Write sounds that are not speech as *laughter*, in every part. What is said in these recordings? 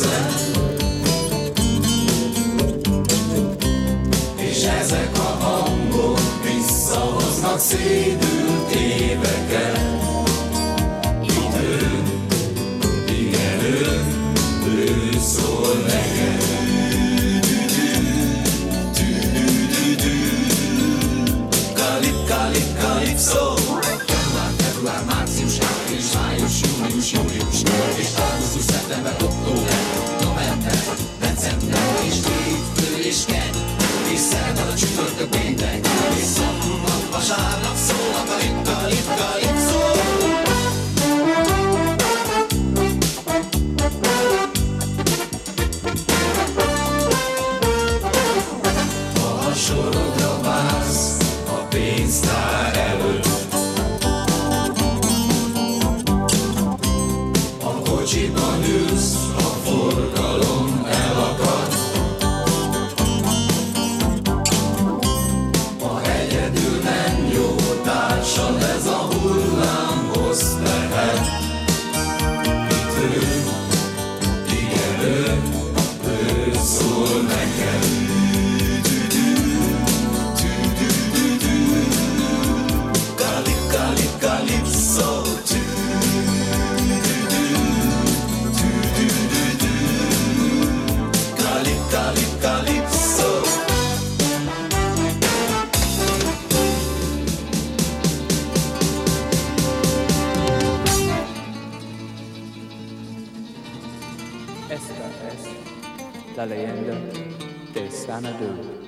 ezen. És ezek a hangok visszahoznak szédült éveket. Esta Xanadu.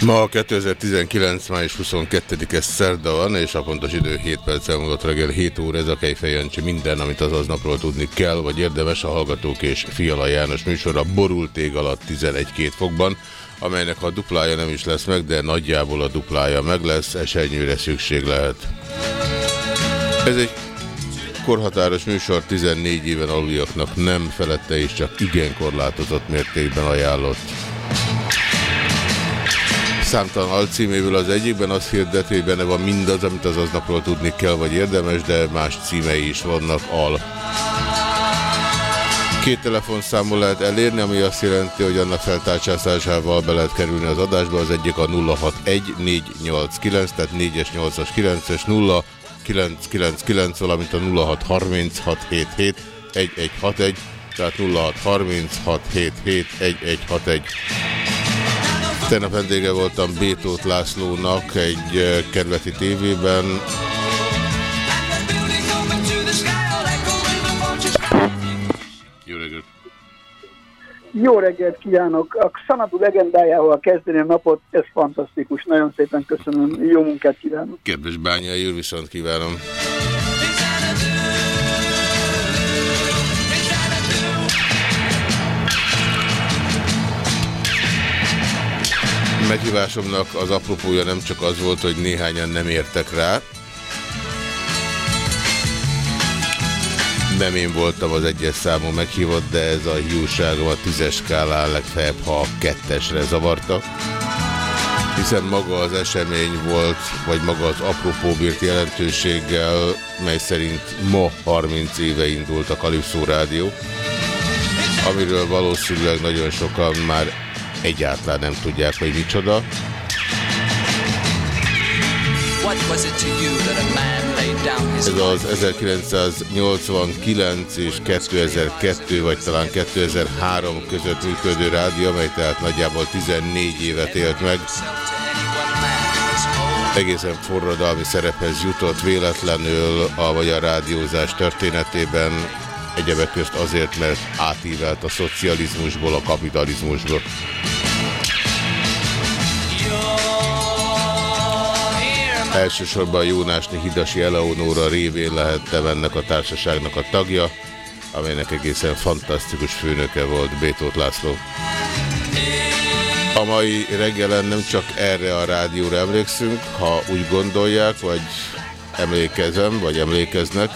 Ma 2019. május 22-e szerda van, és a pontos idő 7 perc elmúlott reggel 7 óra. Ez a Kejfej Jancsi minden, amit az aznapról tudni kell, vagy érdemes a Hallgatók és Fiala János műsora borult ég alatt 11-2 fokban, amelynek a duplája nem is lesz meg, de nagyjából a duplája meg lesz, esernyőre szükség lehet. Ez egy korhatáros műsor 14 éven aluliaknak nem felette és csak igen korlátozott mértékben ajánlott. Számtalan alcíméből az egyikben azt hirdeti, hogy benne van mindaz, amit az aznapról tudni kell, vagy érdemes, de más címei is vannak al. Két telefonszámol lehet elérni, ami azt jelenti, hogy annak feltárcsázásával be lehet kerülni az adásba. Az egyik a 061489, tehát 4-es, 8-as, 9-es 0 999, valamint a 063677 1161, tehát 0636771161. Tegnap vendége voltam Bétót Lászlónak egy kerületi tévében. Jó reggelt kívánok! A Xanadu legendájával kezdeni a napot, ez fantasztikus. Nagyon szépen köszönöm, jó munkát kívánok! Kedves Bányai úr, viszont kívánom! Meghívásomnak az apropója nem csak az volt, hogy néhányan nem értek rá. Nem én voltam az egyes számú meghívott, de ez a hiúságom a tízes skálán legfeljebb, ha a kettesre zavarta. Hiszen maga az esemény volt, vagy maga az apropó bírt jelentőséggel, mely szerint ma 30 éve indult a Kalipszó Rádió, amiről valószínűleg nagyon sokan már egyáltalán nem tudják, hogy micsoda. Ez az 1989 és 2002 vagy talán 2003 között működő rádió, amely tehát nagyjából 14 évet élt meg. Egészen forradalmi szerephez jutott véletlenül a magyar rádiózás történetében, egyebek közt azért, mert átívelt a szocializmusból a kapitalizmusból. Elsősorban Jónásni Hidasi Eleonóra révén lehettem ennek a társaságnak a tagja, amelynek egészen fantasztikus főnöke volt Bétót László. A mai reggelen nem csak erre a rádióra emlékszünk, ha úgy gondolják, vagy emlékezem, vagy emlékeznek,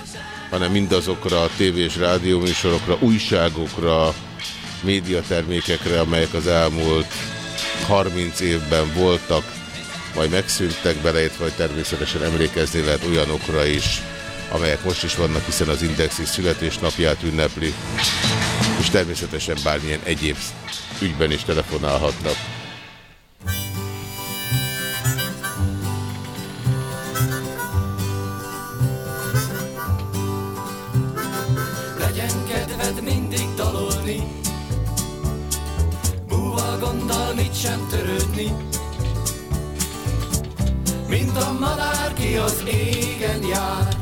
hanem mindazokra a tévés rádióműsorokra, újságokra, médiatermékekre, amelyek az elmúlt 30 évben voltak, majd megszűntek beleértve, vagy természetesen emlékezni lehet olyanokra is, amelyek most is vannak, hiszen az Indexi születésnapját ünnepli, és természetesen bármilyen egyéb ügyben is telefonálhatnak. Madár, ki az égen jár.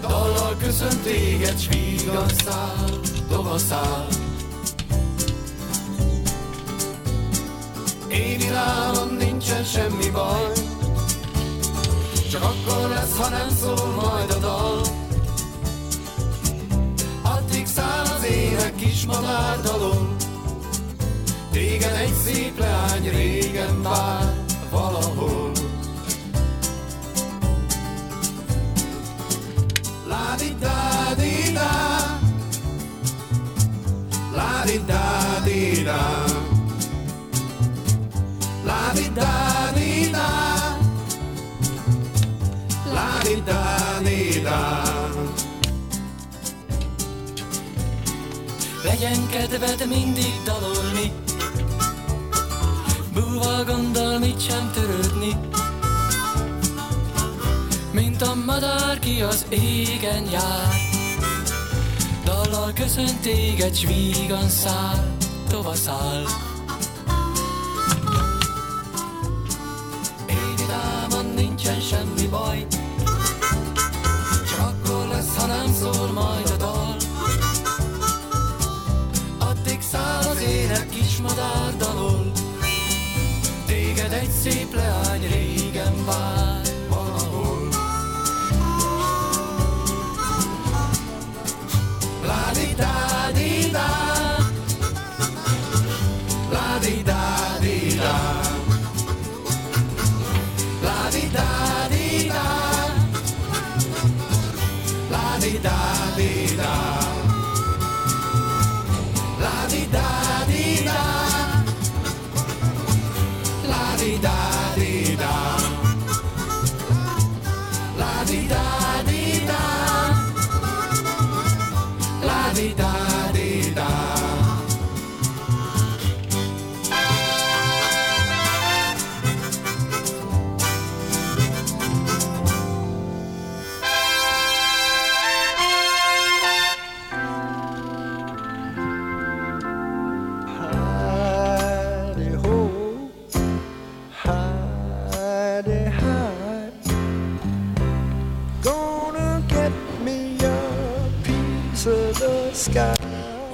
Dallal köszönt téged, s vígan száll, tovaszál. Én irányom nincsen semmi baj, csak akkor lesz, ha nem szól majd a dal. Addig száll az ének kis madár dalon, Téged egy szép leány régen vár valahol. La di da di da. La di da di da. La di da di da. La di da di da. Legyen kedved mindig dalolni Búval gondol mit sem törődni mint a madár, ki az égen jár. Dallal köszönt téged, s vígan száll, tovaszál. Én idámon nincsen semmi baj, csak akkor lesz, ha nem szól majd a dal. Addig száll az ének kis madár dalol, téged egy szép leány régen vár. La di da di da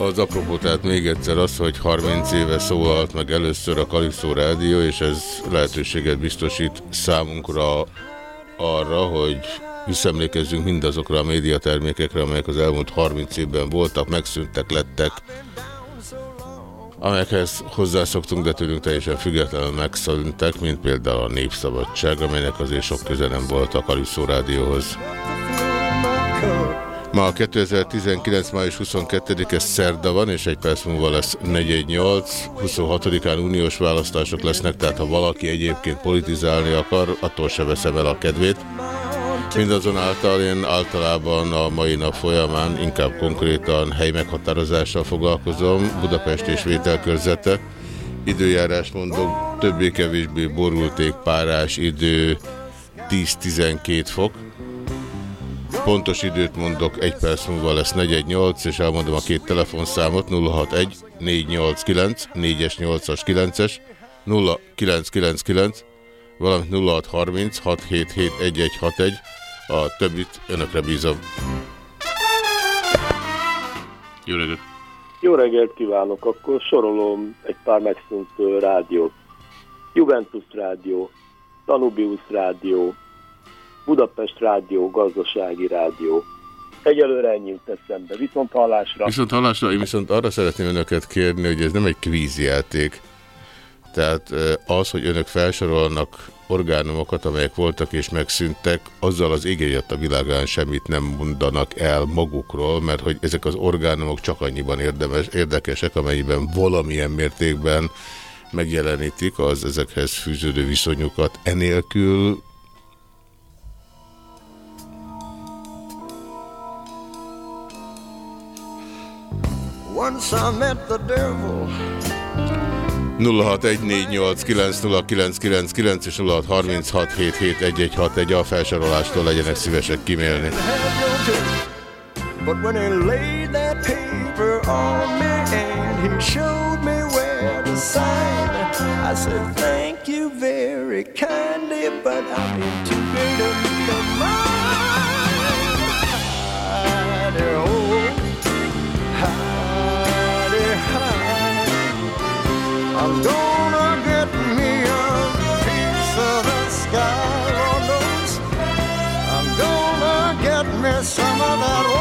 Az apropó, tehát még egyszer az, hogy 30 éve szólalt meg először a Kalipszó Rádió, és ez lehetőséget biztosít számunkra arra, hogy visszemlékezzünk mindazokra a médiatermékekre, amelyek az elmúlt 30 évben voltak, megszűntek, lettek, amelyekhez hozzászoktunk, de tőlünk teljesen függetlenül megszűntek, mint például a Népszabadság, amelynek azért sok köze nem volt a Kalipszó Rádióhoz. Ma 2019. május 22-e szerda van, és egy perc múlva lesz 418. 26-án uniós választások lesznek, tehát ha valaki egyébként politizálni akar, attól se veszem el a kedvét. Mindazonáltal én általában a mai nap folyamán inkább konkrétan hely meghatározással foglalkozom, Budapest és vételkörzete. Időjárás mondok, többé-kevésbé borulték párás idő 10-12 fok. Pontos időt mondok, egy perc múlva lesz 418, és elmondom a két telefonszámot, 061 489 4-es, 8-as, 9-es, 0999, valamint 0630 677 1161, a többit önökre bízom. Jó reggelt! Jó reggelt kívánok, akkor sorolom egy pár megszűnt rádiót. Juventus Rádió, Danubius Rádió, Budapest Rádió, Gazdasági Rádió. Egyelőre ennyi jut eszembe. Viszont hallásra. Viszont hallásra, én viszont arra szeretném önöket kérni, hogy ez nem egy kvízjáték. Tehát az, hogy önök felsorolnak orgánumokat, amelyek voltak és megszűntek, azzal az égéjött a világán semmit nem mondanak el magukról, mert hogy ezek az orgánumok csak annyiban érdemes, érdekesek, amennyiben valamilyen mértékben megjelenítik az ezekhez fűződő viszonyukat. Enélkül Once I met the devil. 0614890999 és 0636771161 a felsorolástól legyenek szívesek kimélni. But when he laid that paper on me and he showed me where to sign, I said, Thank you very kindly, but I'm in too great a I'm gonna get me a piece of the sky, Lord knows. I'm gonna get me some of that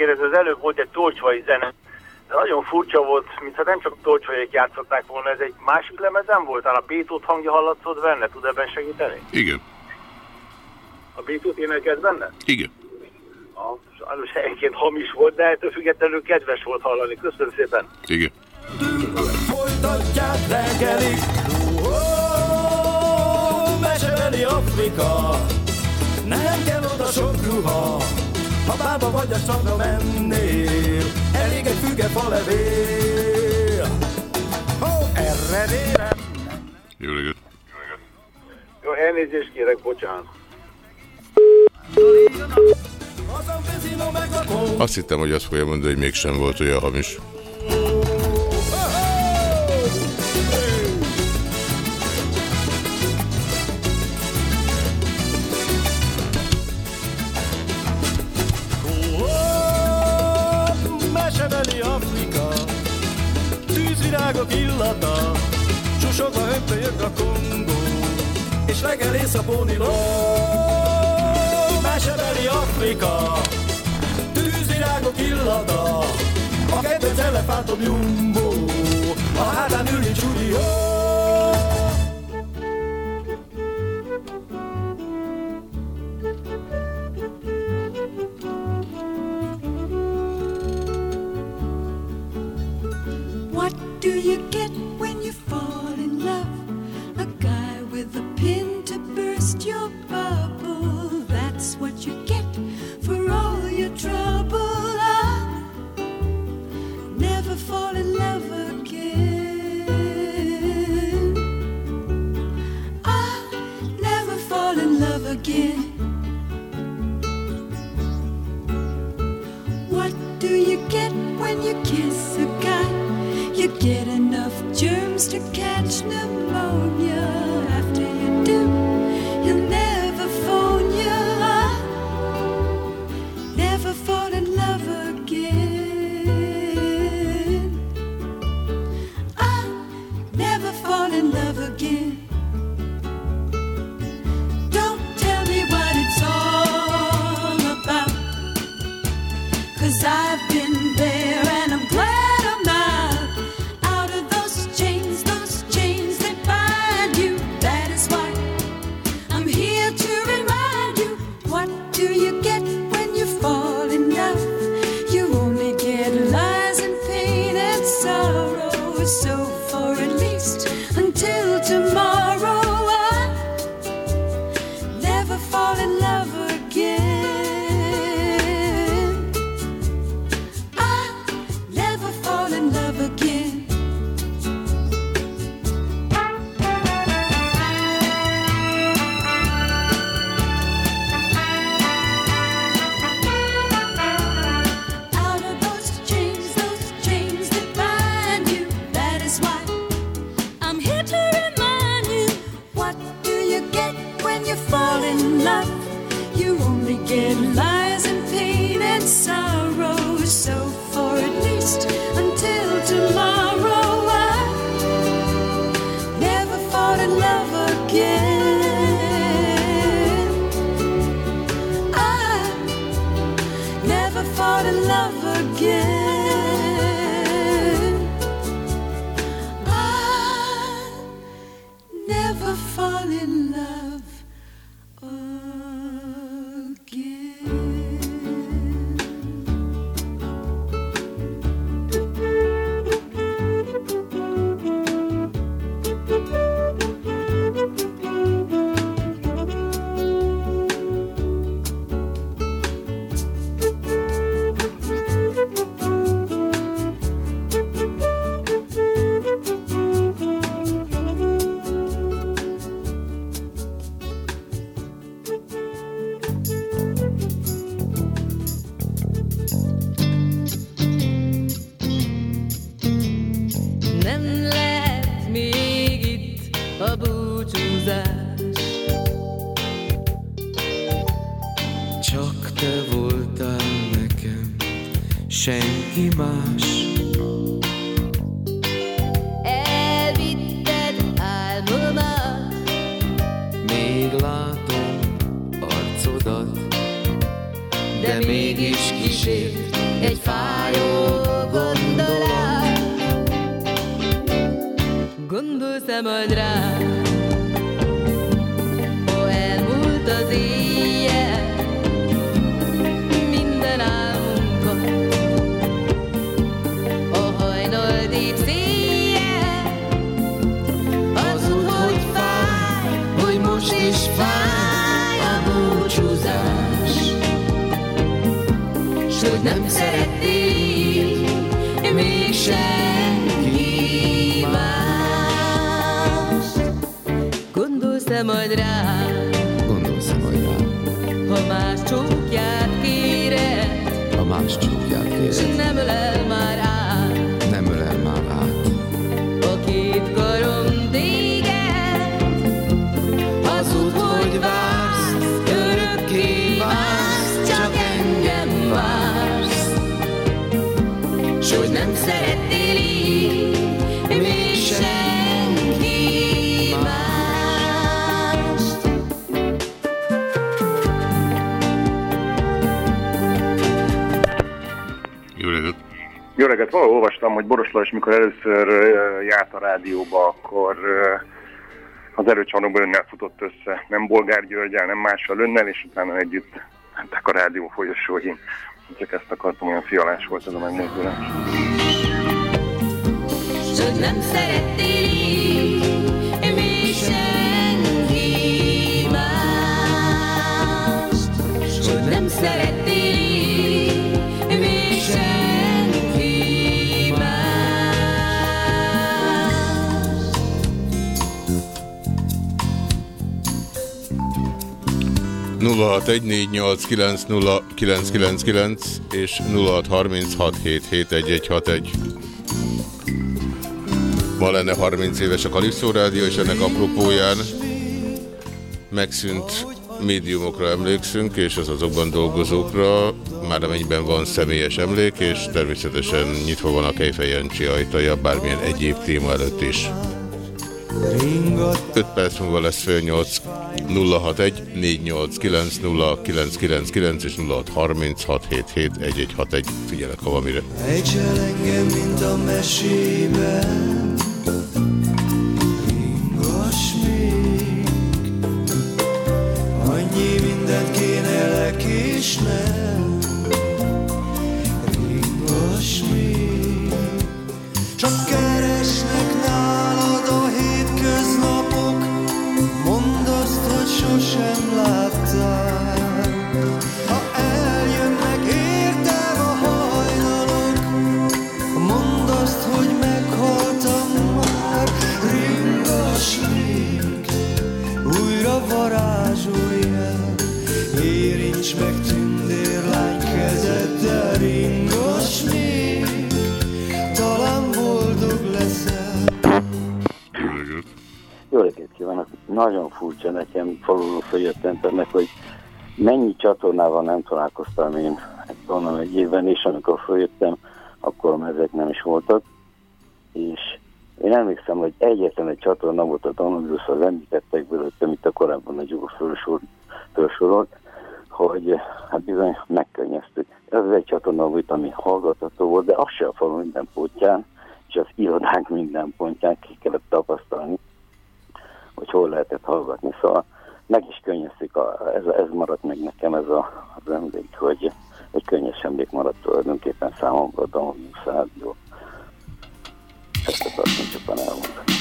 kérdezni, az előbb volt egy tolcsvai zene, De nagyon furcsa volt, mintha nem csak tolcsajék játszották volna, ez egy másik lemezen volt, talán a Bétót hangja hallatszott benne, tud ebben segíteni? Igen. A Bétót énekelt benne? Igen. A, sajnos helyenként hamis volt, de ettől függetlenül kedves volt hallani. Köszönöm szépen. Igen. Folytatják reggelig Ó, mesebeli Afrika Nem kell oda sok ruha Ha bába vagy a strandra mennél Elég egy füge falevél Ó, erre vélem Jó reggelt. Jó, elnézést kérek, bocsánat. Azt hittem, hogy azt fogja mondani, hogy mégsem volt olyan hamis. Tűzvirágok illata. Susogva hömpölyög a Kongó És legelész a póniló Mesebeli Afrika Tűzvirágok illata. A kedvenc elefántom Jumbo A hátán ülni Csúdió you get when you fall in love? A guy with a pin to burst your bubble. That's what you get for all your trouble. I never fall in love again. I never fall in love again. What do you get when you kiss a guy? You get to catch the Boros Lajos, mikor először járt a rádióba, akkor az erőcsarnokban önnel futott össze. Nem Bolgár Györgyel, nem mással önnel, és utána együtt mentek a rádió folyosóin. Csak ezt akartam, olyan fialás volt ez a megmozdulás. Hogy nem szeretnél így, szeretnél 0614890999 és 0636771161. Ma lenne 30 éves a Kalipszó Rádió, és ennek apropóján megszűnt médiumokra emlékszünk, és az azokban dolgozókra, már amennyiben van személyes emlék, és természetesen nyitva van a Kejfej Jancsi ajtaja, bármilyen egyéb téma előtt is. 5 perc múlva lesz fél 8 061 489 0999 és 0636771161. Figyelek, ha van mire. Ejtsel engem, mint a mesében. Ringass még. Annyi mindent kéne lekésnem hogy sosem Nagyon furcsa nekem faluló följöttem ennek, hogy mennyi csatornával nem találkoztam én onnan egy évben, és amikor följöttem, akkor ezek nem is voltak. És én emlékszem, hogy egyetlen egy csatorna volt a Danubius, az említettek belőle, amit a korábban a Gyugo felsor, felsorolt, hogy hát bizony megkönnyeztük. Ez egy csatorna volt, ami hallgatható volt, de az se a falu minden pontján, és az irodánk minden pontján ki kellett tapasztalni hogy hol lehetett hallgatni. Szóval meg is könnyezték, a, ez, ez maradt meg nekem ez a, az emlék, hogy egy könnyes emlék maradt tulajdonképpen számomra a Danubius Rádió. Ezt akartam csupán elmondani.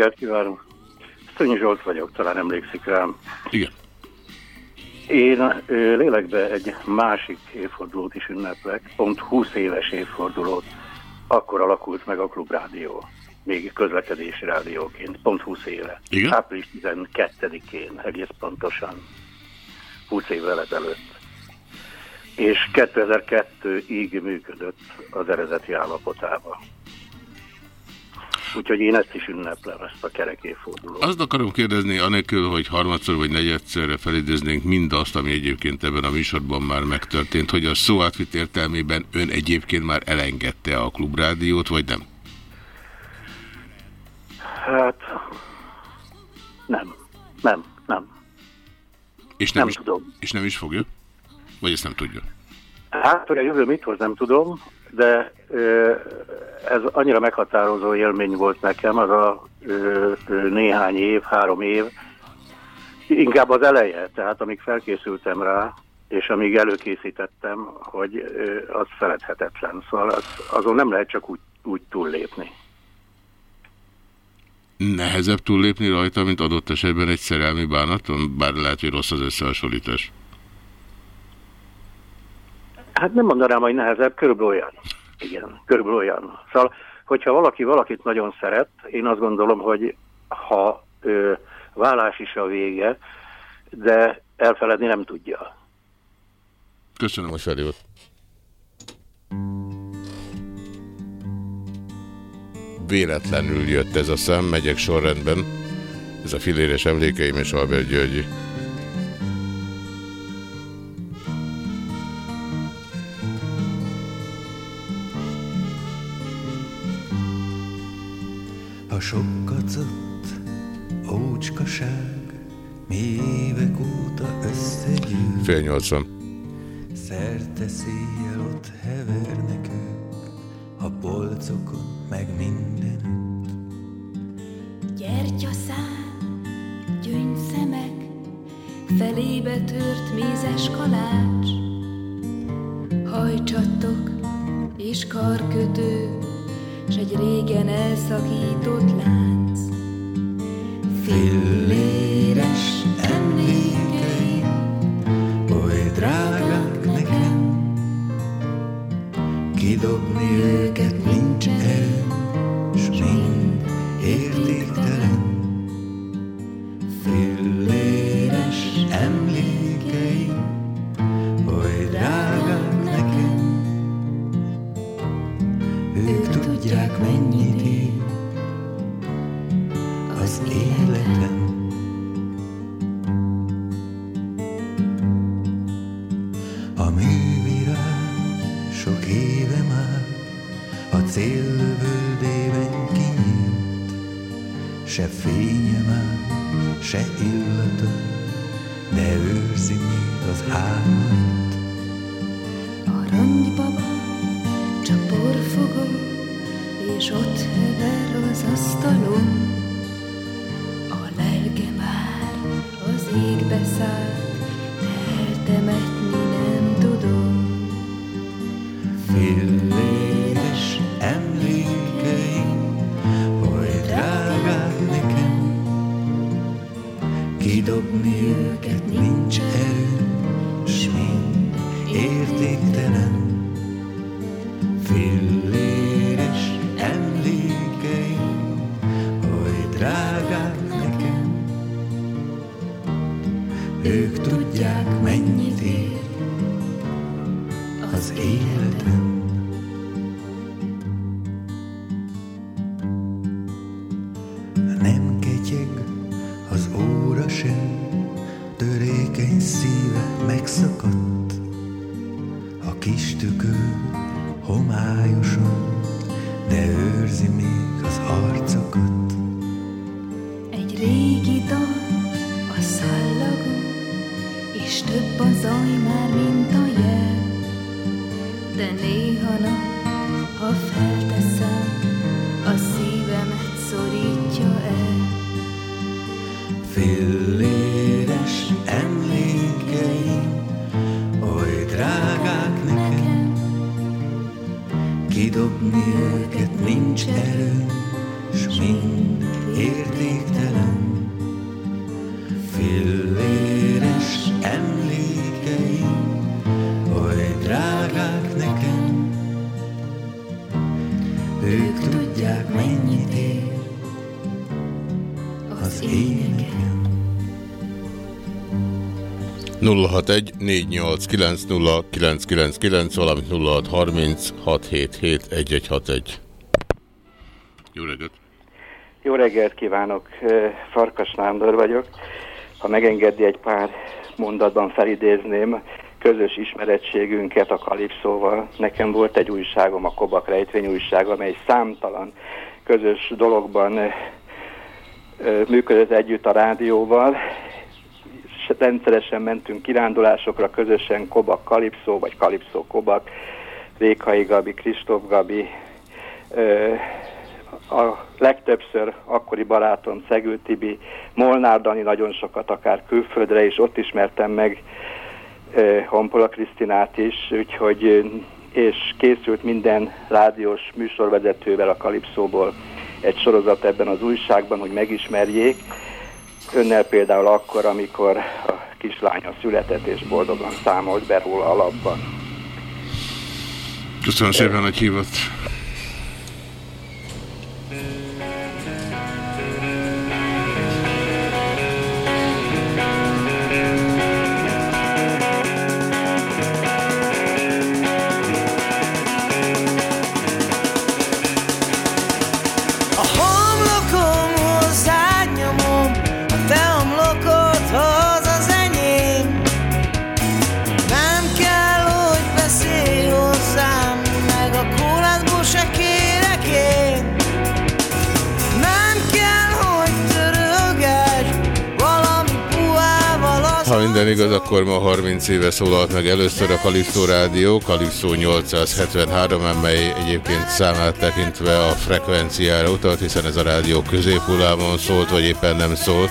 Reggelt! Kívánok! Basszonyi Zsolt vagyok, talán emlékszik rám. Igen. Én lélekbe egy másik évfordulót is ünneplek, pont 20 éves évfordulót. Akkor alakult meg a Klubrádió, még közlekedési rádióként, pont 20 éve. Igen? Április 12-én, egész pontosan, 20 évvel ezelőtt. És 2002-ig működött az eredeti állapotában. Úgyhogy én ezt is ünneplem, ezt a kerek évfordulót. Azt akarom kérdezni, anélkül, hogy harmadszor vagy negyedszerre felidéznénk mindazt, ami egyébként ebben a műsorban már megtörtént, hogy a szó átvitt értelmében ön egyébként már elengedte a klubrádiót, vagy nem? Hát, nem, nem, nem. És nem, Nem is, tudom. És nem is fogja? Vagy ezt nem tudja? Hát, hogy a jövő mit hoz, nem tudom, de ö, ez annyira meghatározó élmény volt nekem, az a ö, ö, néhány év, három év, inkább az eleje, tehát amíg felkészültem rá, és amíg előkészítettem, hogy ö, az feledhetetlen. Szóval az, azon nem lehet csak úgy, úgy túllépni. Nehezebb túllépni rajta, mint adott esetben egy szerelmi bánaton? Bár lehet, hogy rossz az összehasonlítás. Hát nem mondanám, hogy nehezebb, körülbelül olyan. Igen, körülbelül olyan. Szóval, hogyha valaki valakit nagyon szeret, én azt gondolom, hogy ha ö, vállás is a vége, de elfeledni nem tudja. Köszönöm, hogy feljött. Véletlenül jött ez a szám, megyek sorrendben. Ez a filéres emlékeim és Albert György. A sok kacott ócskaság mi évek óta összegyűl. Fél nyolcvan. Szerte széjjel ott hevernek ők, a polcokon meg mindenütt. Gyertyaszám, gyöngyszemek, felébe tört mézes kalács, hajcsattok és karkötő, s egy régen elszakított lánc. Filléres emlékeim, oly drágák nekem, kidobni őket értéktelen. Filléres 061 489 valamint 0630 677 1161. Jó reggelt! Jó reggelt kívánok, Farkas Nándor vagyok. Ha megengedi egy pár mondatban felidézném közös ismerettségünket a Kalipszóval. Nekem volt egy újságom, a Kobak Rejtvény újság, amely számtalan közös dologban működött együtt a rádióval. Rendszeresen mentünk kirándulásokra, közösen Kobak Kalipszó, vagy Kalipszó Kobak, Rékai Gabi, Kristóf Gabi, ö, a legtöbbször akkori barátom Szegő Tibi, Molnár Dani nagyon sokat, akár külföldre is, ott ismertem meg eh, Honpola Krisztinát is, úgyhogy és készült minden rádiós műsorvezetővel a Kalipszóból egy sorozat ebben az újságban, hogy megismerjék. Önnel például akkor, amikor a kislánya született és boldogan számolt be róla alapban. Köszönöm szépen, hogy hívott. Igaz, akkor ma 30 éve szólalt meg először a Kalipszó Rádió, Kalipszó 873, amely egyébként számát tekintve a frekvenciára utalt, hiszen ez a rádió középhullámon szólt, vagy éppen nem szólt.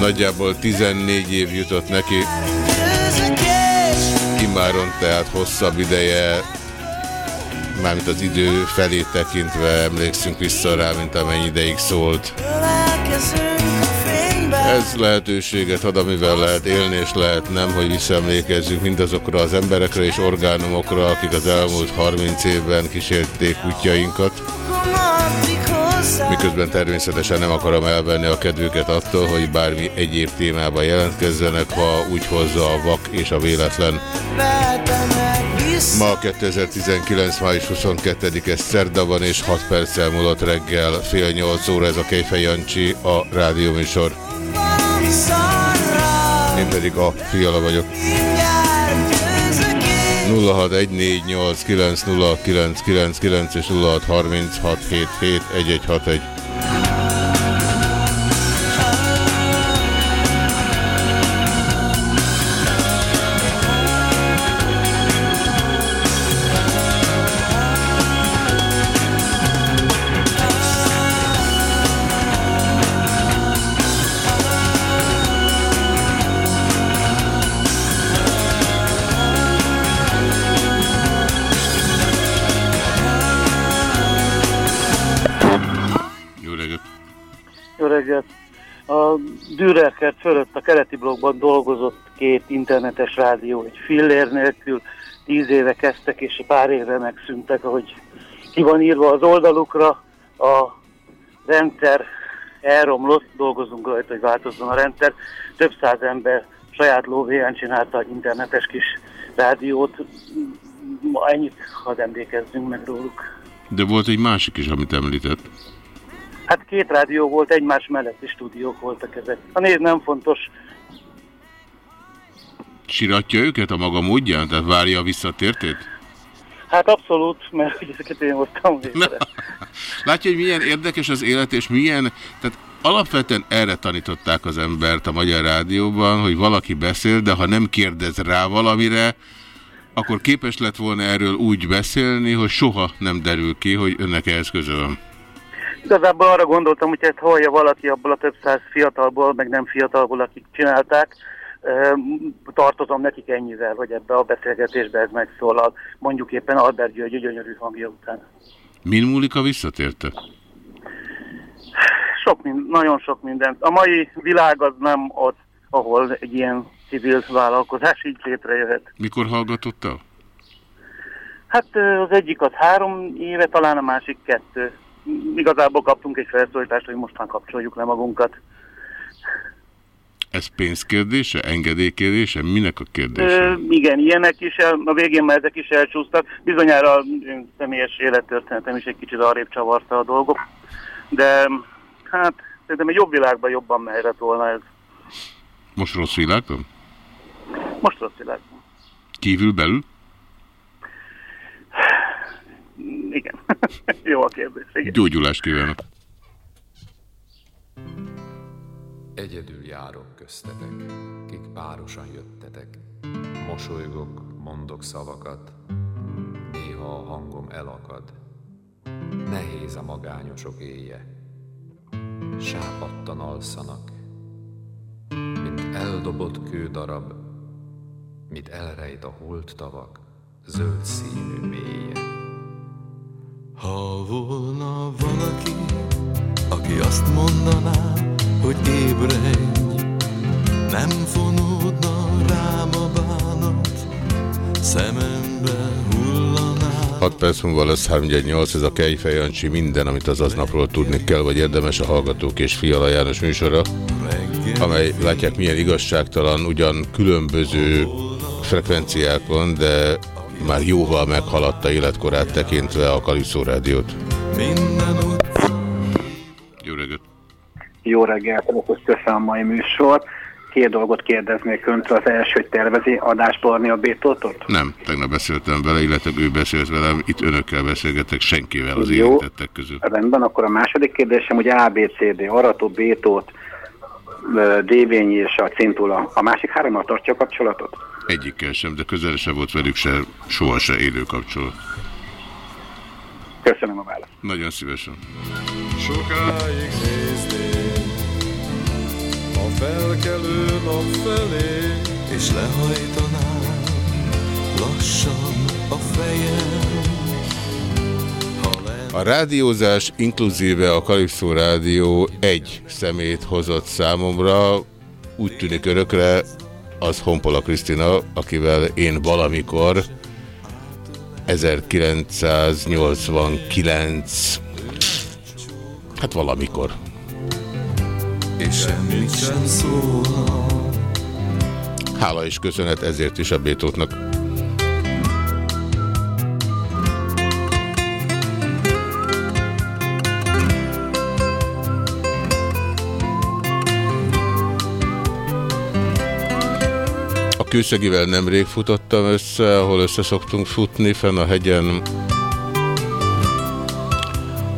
Nagyjából 14 év jutott neki, immáron tehát hosszabb ideje, mármint az idő felé tekintve emlékszünk vissza rá, mint amennyi ideig szólt. Ez lehetőséget ad, amivel lehet élni, és lehet nem, hogy visszaemlékezzünk mindazokra az emberekre és orgánumokra, akik az elmúlt 30 évben kísérték hozzá. Miközben természetesen nem akarom elvenni a kedvüket attól, hogy bármi egyéb témában jelentkezzenek, ha úgy hozza a vak és a véletlen. Ma 2019. május 22-e szerda van, és 6 perccel múlott reggel fél 8 óra ez a Kejfej Jancsi, a rádióműsor. Én pedig a Fiala vagyok. Mindjárt győzök én. 0614890999 és 0636771161. Jó reggelt! A Dürerkert fölött a keleti blokkban dolgozott két internetes rádió, egy fillér nélkül, tíz éve kezdtek, és pár éve megszűntek, ahogy ki van írva az oldalukra, a rendszer elromlott, dolgozunk rajta, hogy változzon a rendszer. Több száz ember saját lóvéján csinálta egy internetes kis rádiót. Ma ennyit, ha emlékezzünk meg róluk. De volt egy másik is, amit említett. Hát két rádió volt, egymás melletti stúdiók voltak ezek. A név nem fontos. Siratja őket a maga módján? Tehát várja a visszatértét? Hát abszolút, mert hogy ezeket én hoztam létre. *laughs* Látja, hogy milyen érdekes az élet, és milyen... Tehát alapvetően erre tanították az embert a Magyar Rádióban, hogy valaki beszél, de ha nem kérdez rá valamire, akkor képes lett volna erről úgy beszélni, hogy soha nem derül ki, hogy önnek ehhez van. Igazából arra gondoltam, hogy ezt hallja valaki abból a több száz fiatalból, meg nem fiatalból, akik csinálták, tartozom nekik ennyivel, hogy ebbe a beszélgetésbe ez megszólal, mondjuk éppen Albert György gyönyörű hangja után. Min múlik a visszatérte? Sok, mind, nagyon sok mindent. A mai világ az nem ott, ahol egy ilyen civil vállalkozás így létrejöhet. Mikor hallgatott el? Hát az egyik az három éve, talán a másik kettő. Igazából kaptunk egy felszólítást, hogy most már kapcsoljuk le magunkat. Ez pénzkérdése, engedélykérdése? Minek a kérdése? Ö, igen, ilyenek is, el, a végén már ezek is elcsúsztak. Bizonyára az én személyes élettörténetem is egy kicsit arrébb csavarta a dolgok. De hát szerintem egy jobb világban jobban mehetett volna ez. Most rossz világban? Most rossz világban. Kívül belül? Igen. *laughs* Jó a kérdés. Igen. Gyógyulást kívánok. Egyedül járok köztetek, kik párosan jöttetek. Mosolygok, mondok szavakat, néha a hangom elakad. Nehéz a magányosok éje, sápadtan alszanak, mint eldobott kődarab, mit elrejt a holt tavak, zöld színű mélye. Ha volna valaki, aki azt mondaná, hogy ébredj, nem fonódna rám a bánat, szemembe hullaná. 6 perc múlva lesz 318, ez a Kejfej Jancsi, minden, amit az aznapról tudni kell, vagy érdemes a Hallgatók és Fiala János műsora, amely látják milyen igazságtalan, ugyan különböző frekvenciákon, de már jóval meghaladta életkorát tekintve a Kaliszó rádiót. Jó reggelt! Jó reggelt, köszönöm a mai műsor. Két dolgot kérdeznék öntől. Az első, hogy tervezi adásbarni a Bétótot? Nem, tegnap beszéltem vele, illetve ő beszélt velem, itt önökkel beszélgetek, senkivel az Jó. érintettek közül. Rendben, akkor a második kérdésem, hogy ABCD, Arató, Bétót, Dévényi és a Cintula. A másik hárommal tartja a kapcsolatot? Egyikkel sem, de közel se volt velük se, soha se élő kapcsolat. Köszönöm a választ. Nagyon szívesen. Sokáig nézném a felkelő nap felé, és lehajtanám lassan a fejem. A rádiózás, inkluzíve a Kalipszó Rádió egy szemét hozott számomra, úgy tűnik örökre, az Honpola Krisztina, akivel én valamikor 1989 hát valamikor. És semmit sem szólna. Hála és köszönet ezért is a Bétótnak. Kőszegivel nemrég futottam össze, ahol össze szoktunk futni, fenn a hegyen.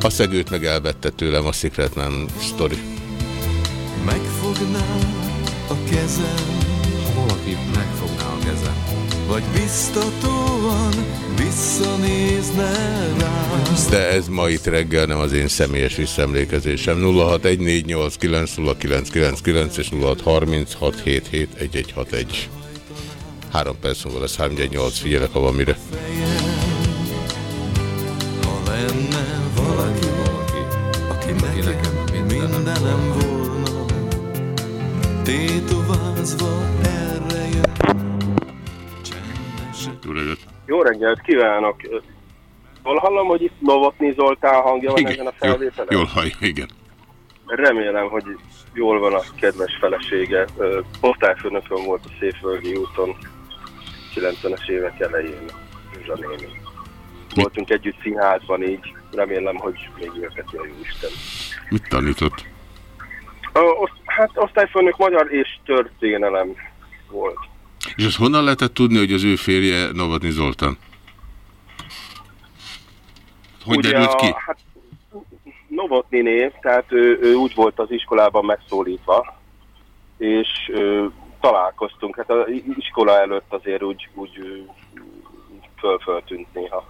A szegőt meg elvette tőlem a Secretman sztori. Megfogná a kezem, Ha valaki megfogná a kezem, vagy biztatóan visszanézne rám. De ez ma itt reggel nem az én személyes visszaemlékezésem. 0614890999 és 0636771161. Három perc múlva lesz 318, figyelek, ha van mire. Ha lenne valaki, aki nekem mindenem volna, tétovázva erre jön. Jó reggelt! Jó reggelt kívánok! Hol hallom, hogy itt Novotny Zoltán hangja van ezen a felvételen? Jól hallja, igen. Remélem, hogy jól van a kedves felesége. Ö, Osztályfőnökön volt a Széföldi úton 90-es évek elején. Zsuzsa néni. Voltunk együtt színházban így. Remélem, hogy még élteti a Jóisten. Mit tanított? Ö, oszt, hát osztályfőnök magyar és történelem volt. És azt honnan lehetett tudni, hogy az ő férje Novotny Zoltán? Hogy Ugye derült ki? A, hát, Novotny név, tehát ő, ő úgy volt az iskolában megszólítva, és ö, találkoztunk. Hát az iskola előtt azért úgy, úgy föl-föltűnt néha.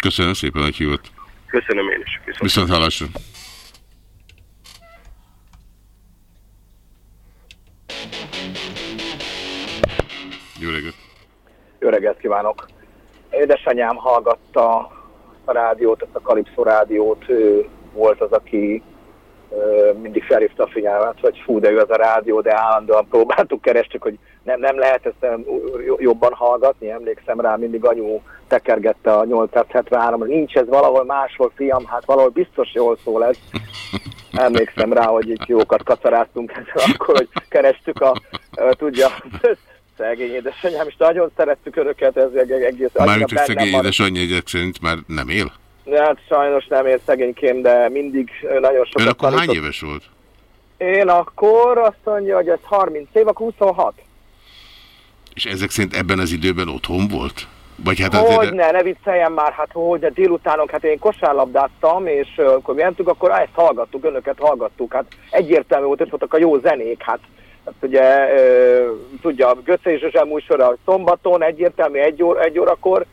Köszönöm szépen, hogy hívott. Köszönöm én is. Viszont. Viszont hallásra. Jó reggelt! Jó reggelt kívánok! Édesanyám hallgatta a rádiót, ezt a Kalipszó rádiót, ő volt az, aki mindig felhívta a figyelmet, hogy fú, de ő az a rádió, de állandóan próbáltuk, kerestük, hogy nem, nem lehet ezt jobban hallgatni, emlékszem rá, mindig anyu tekergette a 873 nincs ez valahol máshol, fiam, hát valahol biztos jól szól ez. Emlékszem rá, hogy itt jókat kacaráztunk ezzel akkor, hogy kerestük a, tudja, szegény édesanyám, és nagyon szerettük önöket, ez egész Mármint, hogy szegény édesanyja egyek szerint már nem él? De hát sajnos nem ér szegénykém, de mindig nagyon sokat Ön akkor hány tanított. éves volt? Én akkor azt mondja, hogy ez 30 év, akkor 26. És ezek szerint ebben az időben otthon volt? Vagy hát azért... hogy ne, ne vicceljen már, hát hogy, de délutánok, hát én kosárlabdáztam, és ö, akkor mentünk, akkor ezt hallgattuk, önöket hallgattuk, hát egyértelmű volt, és voltak a jó zenék, hát, hát ugye, ö, tudja, Göce és Zsuzsel műsora szombaton, egyértelmű egy, óra, egy órakor,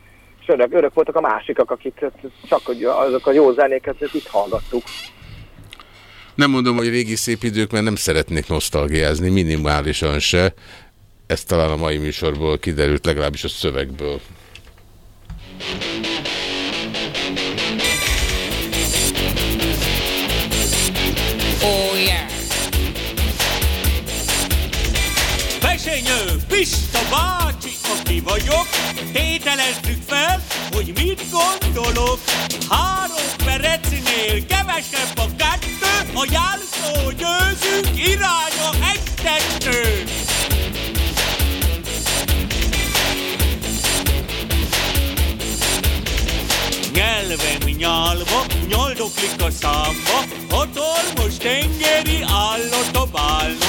és önök, önök voltak a másikak, akik hát, csak azok a jó zenéket itt hallgattuk. Nem mondom, hogy régi szép idők, mert nem szeretnék nosztalgiázni, minimálisan se. Ez talán a mai műsorból kiderült, legalábbis a szövegből. Oh yeah! Versenyő, Pista bácsi, aki vagyok, tételezzük fel, hogy mit gondolok. Három percnél kevesebb a kettő, a jelszó győzünk, iránya egy-kettő. Nyelvem nyálva, nyoldoklik a számba, hatalmas tengeri állat a bálna.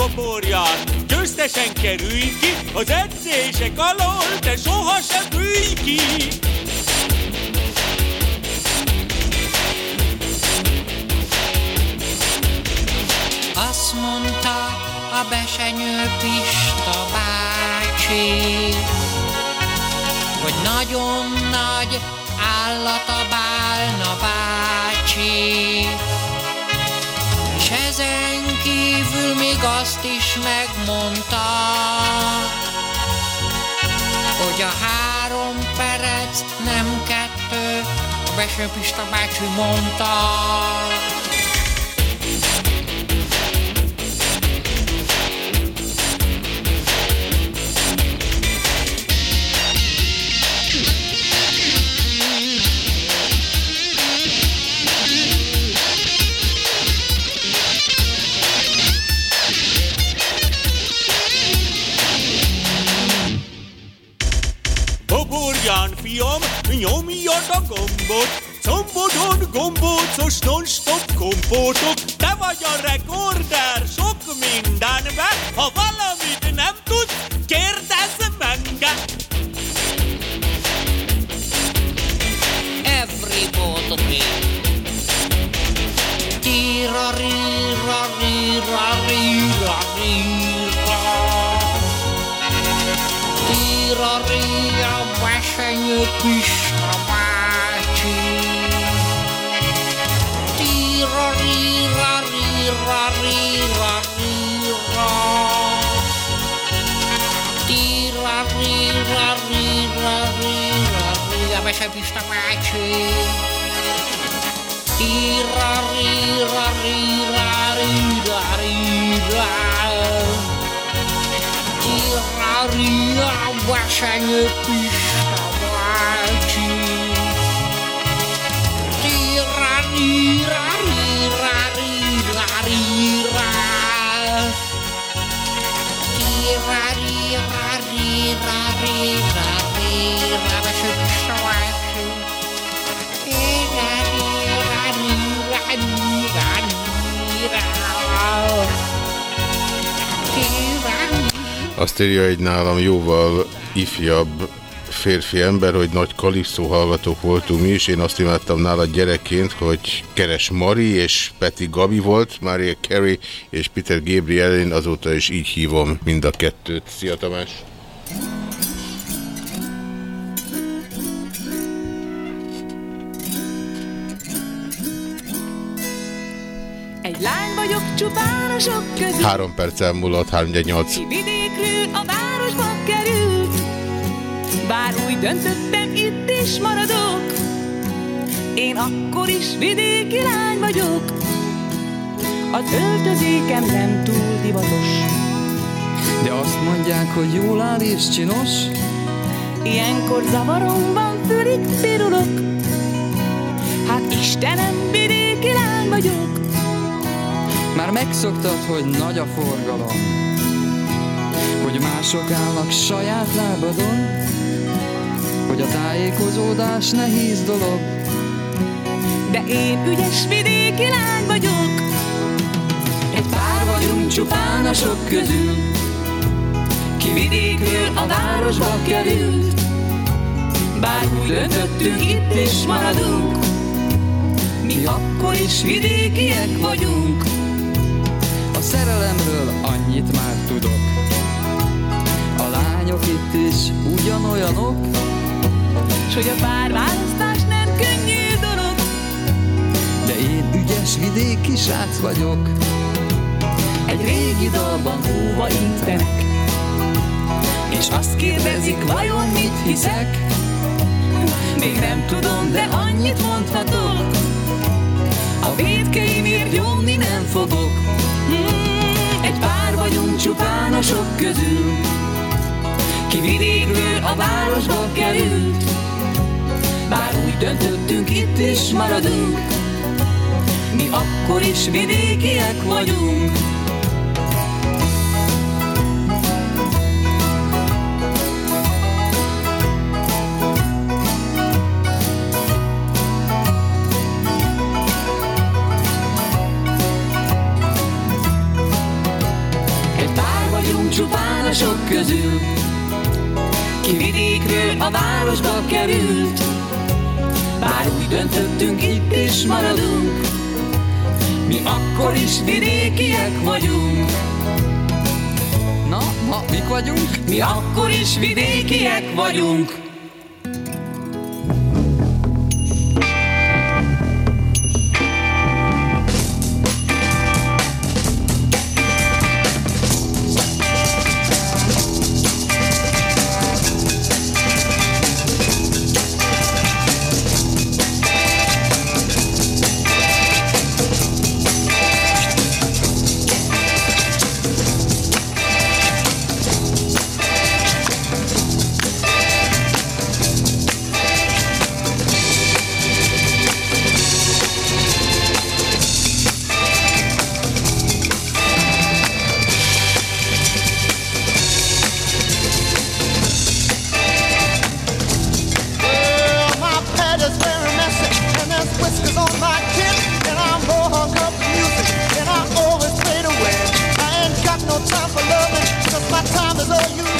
Gyere, koporján, győztesen kerülj ki, az edzések alól te sohasem ülj ki. Azt mondta a besenyő Pista bácsi, hogy nagyon nagy állat a bálna bácsi. És ezen kívül még azt is megmondta, hogy a három perec nem kettő, a Beső bácsi mondta. Boborján, fiam, nyomjad a gombot, Combodon gombócos non-stop kompótok, te vagy a rekorder sok mindenben, ha valamit nem tudsz, kérdezz engem. Everybody. Lebih mati Tirari Tirari Sampai bahasanya Azt írja egy nálam jóval ifjabb férfi ember, hogy nagy kalipszó hallgatók voltunk mi is. Én azt imádtam nála gyerekként, hogy Keres Mari és Peti Gabi volt, Maria Carey és Peter Gabriel, én azóta is így hívom mind a kettőt. Szia Tamás! Lány vagyok csupán a sok közül. Három perc elmúlott, 318. Ki vidékről a városba került. Bár úgy döntöttem, itt is maradok. Én akkor is vidéki lány vagyok. Az öltözékem nem túl divatos. De azt mondják, hogy jól áll és csinos. Ilyenkor zavaromban fülig pirulok. Hát Istenem, vidéki lány vagyok. Már megszoktad, hogy nagy a forgalom. Hogy mások állnak saját lábadon. Hogy a tájékozódás nehéz dolog. De én ügyes vidéki lány vagyok. Egy pár vagyunk csupán a sok közül. Ki vidékről a városba került. Bár úgy döntöttünk, itt is maradunk. Mi akkor is vidékiek vagyunk. Szerelemről annyit már tudok. A lányok itt is ugyanolyanok. S hogy a párválasztás nem könnyű dolog. De én ügyes vidéki srác vagyok. Egy régi dalban óva intenek. És azt kérdezik, vajon mit hiszek? Még nem tudom, de annyit mondhatok. A védkeimért nyomni nem fogok. Egy pár vagyunk csupán a sok közül. Ki vidékről a városba került. Bár úgy döntöttünk, itt is maradunk. Mi akkor is vidékiek vagyunk. Csupán a sok közül. Ki vidékről a városba került. Bár úgy döntöttünk, itt is maradunk. Mi akkor is vidékiek vagyunk. Na, ma mik vagyunk? Mi akkor is vidékiek vagyunk. Loving, 'cause my time is all used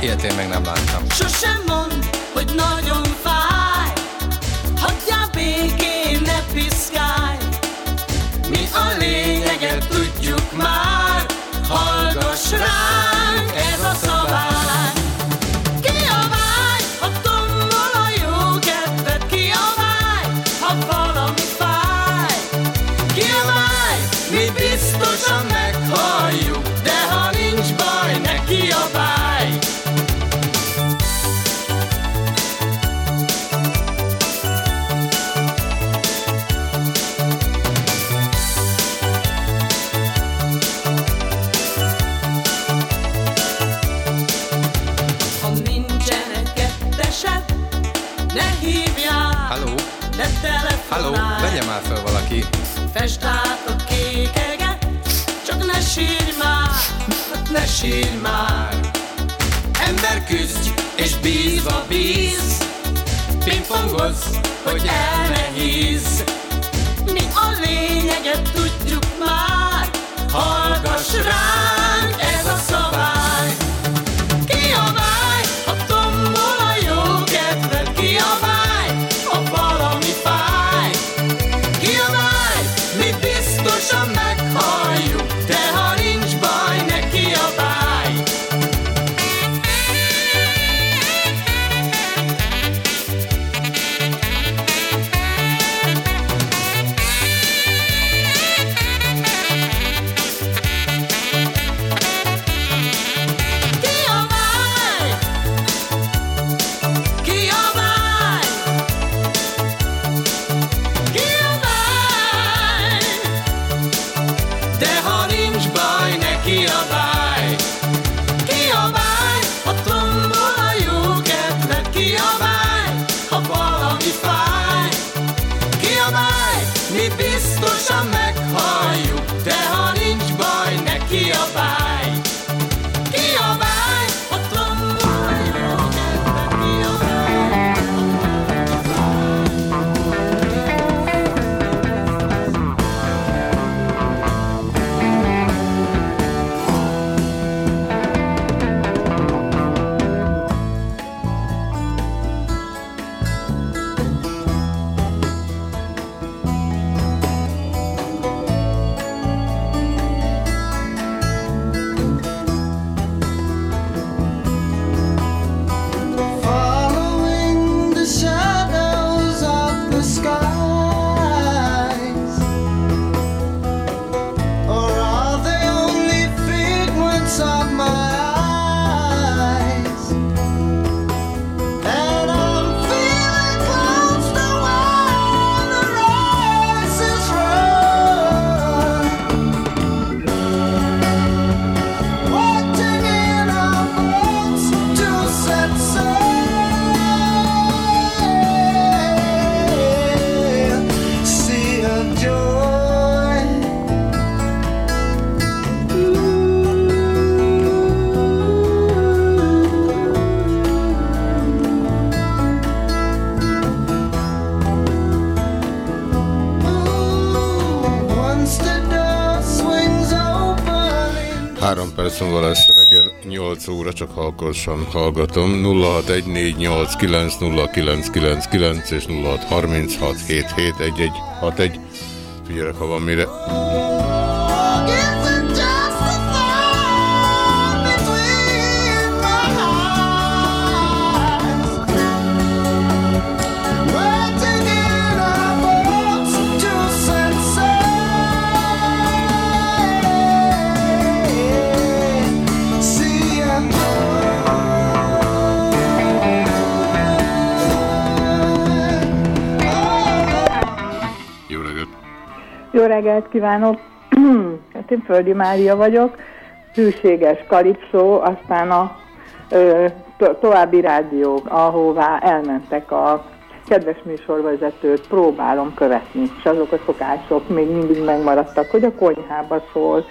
Ilyet én még nem láttam. Sosem mond, hogy nagyon fáj, hagyjál békén, ne piszkálj. Mi a lényeget tudjuk már, hallgass rá. Fest át a kék eget, csak ne sírj már, ne sírj már. Ember küzdj, és bízva bíz, pingpongoz, hogy el ne híz. perc múlva lesz reggel 8 óra, csak halkosan hallgatom. 0614890999 és 0636771161. Figyelek, ha van mire. reggelt kívánok! *clears throat* hát én Földi Mária vagyok, hűséges kalipszó, aztán a ö, to- további rádiók, ahová elmentek a kedves műsorvezetőt, próbálom követni, és azok a szokások még mindig megmaradtak, hogy a konyhába szól,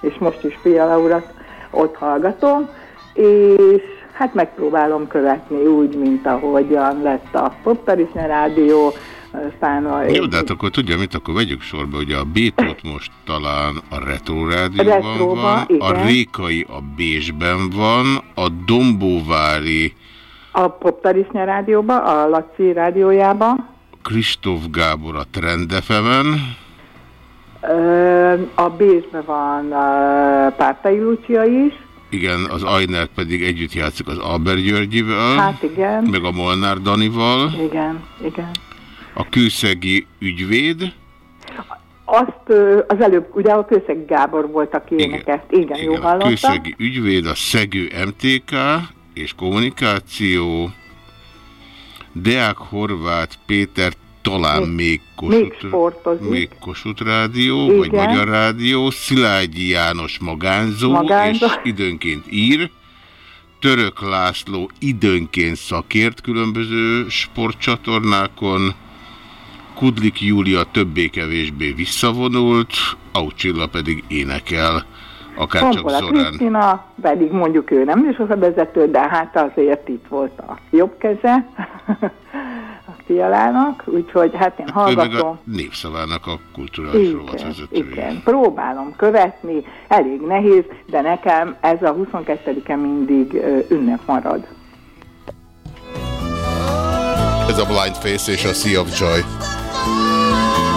és most is Fiala urat ott hallgatom, és hát megpróbálom követni úgy, mint ahogyan lett a Popperisne Rádió, aztán a... Jó, de hát akkor tudja mit, akkor vegyük sorba, ugye a Bétot most talán a Retro Rádióban Retróban, van, a igen. Rékai a Bécsben van, a Dombóvári A Poptarisne Rádióba, a Laci rádiójába, Kristóf Gábor a Trendefemen, a Bécsben van a Pártai Lucia is, igen, az Ajner pedig együtt játszik az Albert Györgyivel, hát igen, meg a Molnár Danival, igen, igen. A Kőszegi ügyvéd, Azt az előbb, ugye a Kőszeg Gábor volt, aki énekelt, igen, igen, jó a hallottam. Kőszegi ügyvéd, a Szegő MTK és kommunikáció, Deák Horváth Péter talán még még Kossuth, sportozik. még Kossuth Rádió, Igen. vagy Magyar Rádió, Szilágyi János magánzó, Magánzó. és időnként ír, Török László időnként szakért különböző sportcsatornákon, Kudlik Júlia többé-kevésbé visszavonult, Aucsilla pedig énekel, akár csak Tompola Zorán. Krisztina, pedig mondjuk ő nem is a vezető, de hát azért itt volt a jobb keze a Fialának, úgyhogy hát én Ő meg hallgatom. a Népszavának a kulturális Igen, rovatvezetője. igen, próbálom követni, elég nehéz, de nekem ez a 22-e mindig ünnep marad. Ez a Blind Face és a Sea of Joy. Música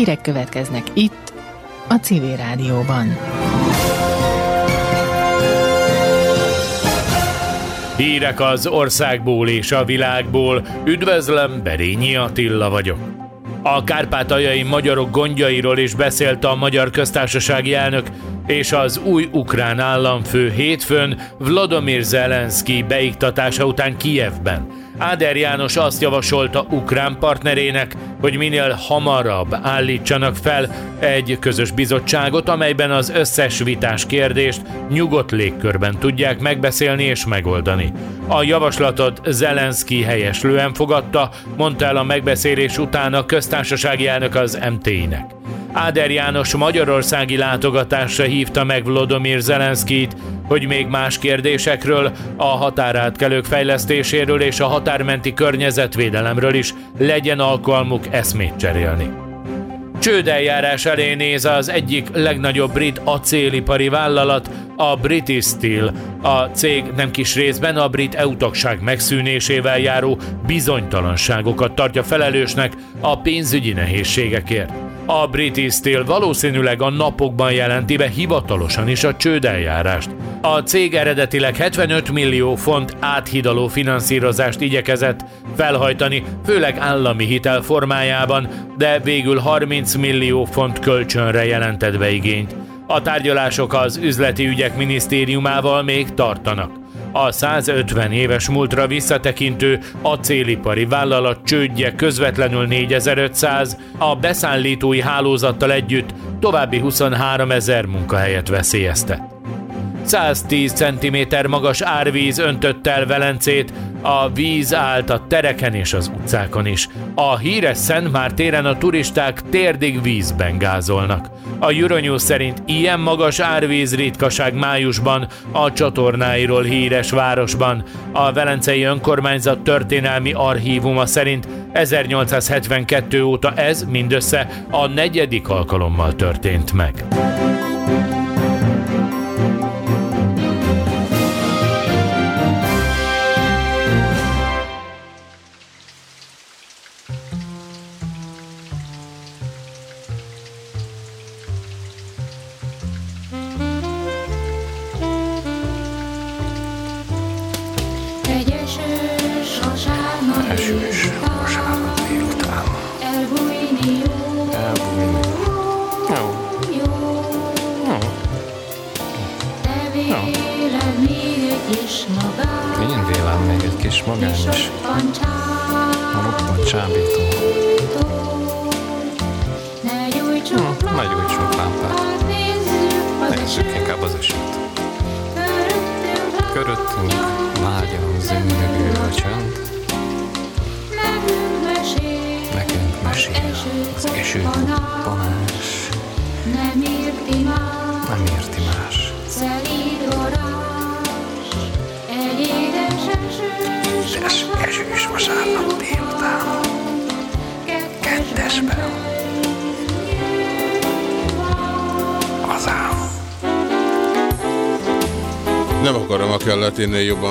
Hírek következnek itt, a Civil Rádióban. Hírek az országból és a világból. Üdvözlöm, Berényi Attila vagyok. A kárpátaljai magyarok gondjairól is beszélt a Magyar Köztársasági Elnök és az új ukrán államfő hétfőn Vladimir Zelenszky beiktatása után Kijevben. Áder János azt javasolta ukrán partnerének, hogy minél hamarabb állítsanak fel egy közös bizottságot, amelyben az összes vitás kérdést nyugodt légkörben tudják megbeszélni és megoldani. A javaslatot Zelenszky helyeslően fogadta, mondta el a megbeszélés után a köztársasági elnök az MT-nek. Áder János magyarországi látogatásra hívta meg Vladimir Zelenszkit, hogy még más kérdésekről, a határátkelők fejlesztéséről és a határmenti környezetvédelemről is legyen alkalmuk eszmét cserélni. Csődeljárás elé néz az egyik legnagyobb brit acélipari vállalat, a British Steel. A cég nem kis részben a brit eutagság megszűnésével járó bizonytalanságokat tartja felelősnek a pénzügyi nehézségekért. A British Steel valószínűleg a napokban jelenti be hivatalosan is a csődeljárást. A cég eredetileg 75 millió font áthidaló finanszírozást igyekezett felhajtani, főleg állami hitel formájában, de végül 30 millió font kölcsönre jelentett be igényt. A tárgyalások az üzleti ügyek minisztériumával még tartanak. A 150 éves múltra visszatekintő acélipari vállalat csődje közvetlenül 4500, a beszállítói hálózattal együtt további 23 ezer munkahelyet veszélyeztet. 110 cm magas árvíz öntött el Velencét, A víz állt a tereken és az utcákon is. A híres Szent Már téren a turisták térdig vízben gázolnak. A Euronews szerint ilyen magas árvíz ritkaság májusban a csatornáiról híres városban. A Velencei Önkormányzat történelmi archívuma szerint 1872 óta ez mindössze a negyedik alkalommal történt meg.